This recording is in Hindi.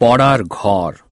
পড়ার ঘর